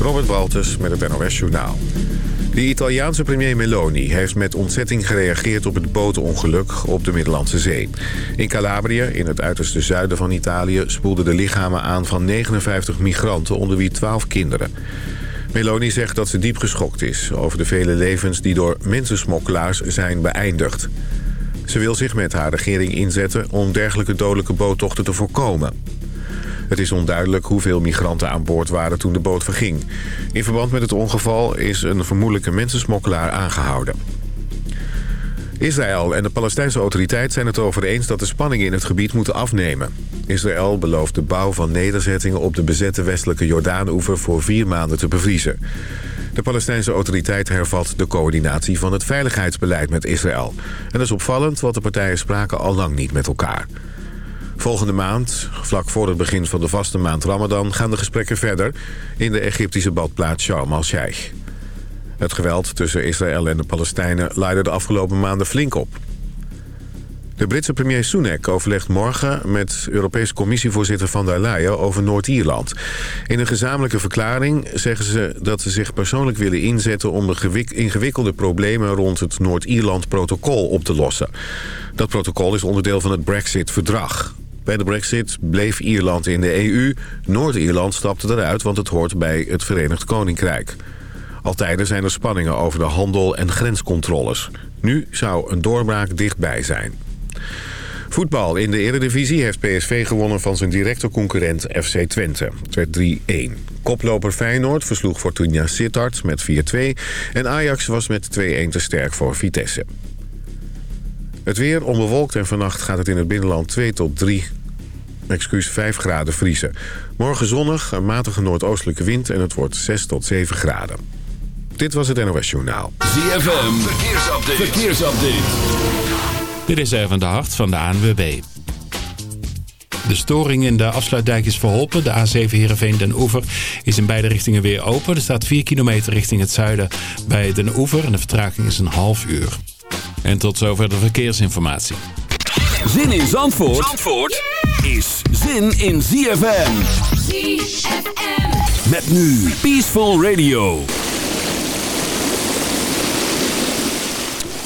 Robert Walters met het NOS Journaal. De Italiaanse premier Meloni heeft met ontzetting gereageerd op het bootongeluk op de Middellandse Zee. In Calabria, in het uiterste zuiden van Italië, spoelden de lichamen aan van 59 migranten, onder wie 12 kinderen. Meloni zegt dat ze diep geschokt is over de vele levens die door mensensmokkelaars zijn beëindigd. Ze wil zich met haar regering inzetten om dergelijke dodelijke boottochten te voorkomen. Het is onduidelijk hoeveel migranten aan boord waren toen de boot verging. In verband met het ongeval is een vermoedelijke mensensmokkelaar aangehouden. Israël en de Palestijnse autoriteit zijn het erover eens dat de spanningen in het gebied moeten afnemen. Israël belooft de bouw van nederzettingen op de bezette westelijke Jordaanoever voor vier maanden te bevriezen. De Palestijnse autoriteit hervat de coördinatie van het veiligheidsbeleid met Israël. En dat is opvallend, want de partijen spraken al lang niet met elkaar. Volgende maand, vlak voor het begin van de vaste maand Ramadan... gaan de gesprekken verder in de Egyptische badplaats Sharm el-Sheikh. Het geweld tussen Israël en de Palestijnen leidde de afgelopen maanden flink op. De Britse premier Sunak overlegt morgen met Europese Commissievoorzitter van der Leyen over Noord-Ierland. In een gezamenlijke verklaring zeggen ze dat ze zich persoonlijk willen inzetten om de ingewikkelde problemen rond het Noord-Ierland-protocol op te lossen. Dat protocol is onderdeel van het Brexit-verdrag. Bij de brexit bleef Ierland in de EU. Noord-Ierland stapte eruit, want het hoort bij het Verenigd Koninkrijk. Altijd zijn er spanningen over de handel en grenscontroles. Nu zou een doorbraak dichtbij zijn. Voetbal. In de Eredivisie heeft PSV gewonnen van zijn directe concurrent FC Twente. Het werd 3-1. Koploper Feyenoord versloeg Fortuna Sittard met 4-2. En Ajax was met 2-1 te sterk voor Vitesse. Het weer onbewolkt en vannacht gaat het in het binnenland 2 tot 3 excuus, 5 graden vriezen. Morgen zonnig, een matige noordoostelijke wind en het wordt 6 tot 7 graden. Dit was het NOS Journaal. ZFM, verkeersupdate. verkeersupdate. Dit is even de hart van de ANWB. De storing in de afsluitdijk is verholpen. De A7 Heerenveen Den Oever is in beide richtingen weer open. Er staat 4 kilometer richting het zuiden bij Den Oever en de vertraging is een half uur. En tot zover de verkeersinformatie. Zin in Zandvoort, Zandvoort is zin in ZFM. ZFM. Met nu Peaceful Radio.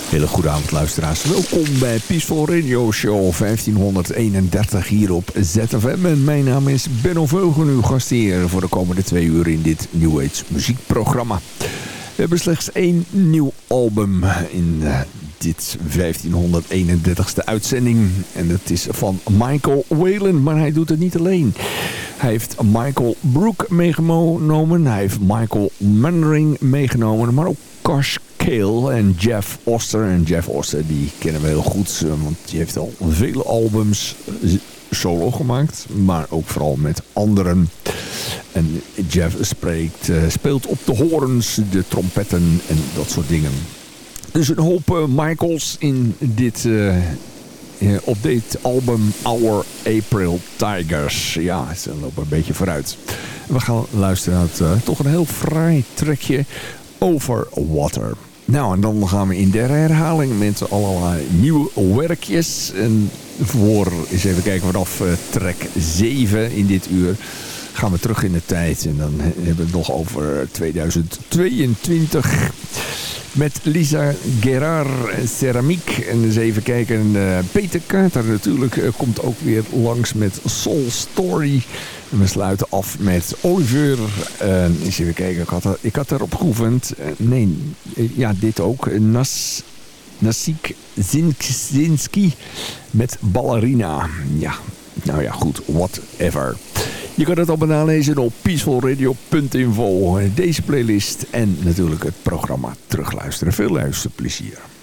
Hele goede avond luisteraars. Welkom bij Peaceful Radio Show 1531 hier op ZFM. En mijn naam is Benno Veugen, uw gastheer voor de komende twee uur in dit New Age muziekprogramma. We hebben slechts één nieuw album in uh, dit 1531ste uitzending. En dat is van Michael Whalen, maar hij doet het niet alleen. Hij heeft Michael Brook meegenomen. Hij heeft Michael Mandering meegenomen, maar ook Kosh Kale en Jeff Oster. En Jeff Oster, die kennen we heel goed, want die heeft al vele albums solo gemaakt, maar ook vooral met anderen. En Jeff spreekt, uh, speelt op de horens, de trompetten en dat soort dingen. Dus een hoop uh, Michaels in dit, op dit album Our April Tigers. Ja, ze lopen een beetje vooruit. We gaan luisteren naar toch een heel fraai trekje over Water. Nou, en dan gaan we in de herhaling met allerlei nieuwe werkjes. En voor, eens even kijken, vanaf uh, track 7 in dit uur gaan we terug in de tijd. En dan hebben we het nog over 2022 met Lisa Gerard Ceramiek. En eens even kijken, uh, Peter Kater natuurlijk uh, komt ook weer langs met Soul Story. En we sluiten af met Oliver. Uh, eens even kijken, ik had, ik had erop geoefend. nee, ja, dit ook. Nas, Nasik Zinski met Ballerina. Ja, nou ja, goed, whatever. Je kan het allemaal nalezen op peacefulradio.info. Deze playlist en natuurlijk het programma terugluisteren. Veel luisterplezier.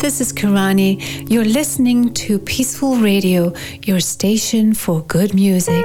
This is Kirani. You're listening to Peaceful Radio, your station for good music.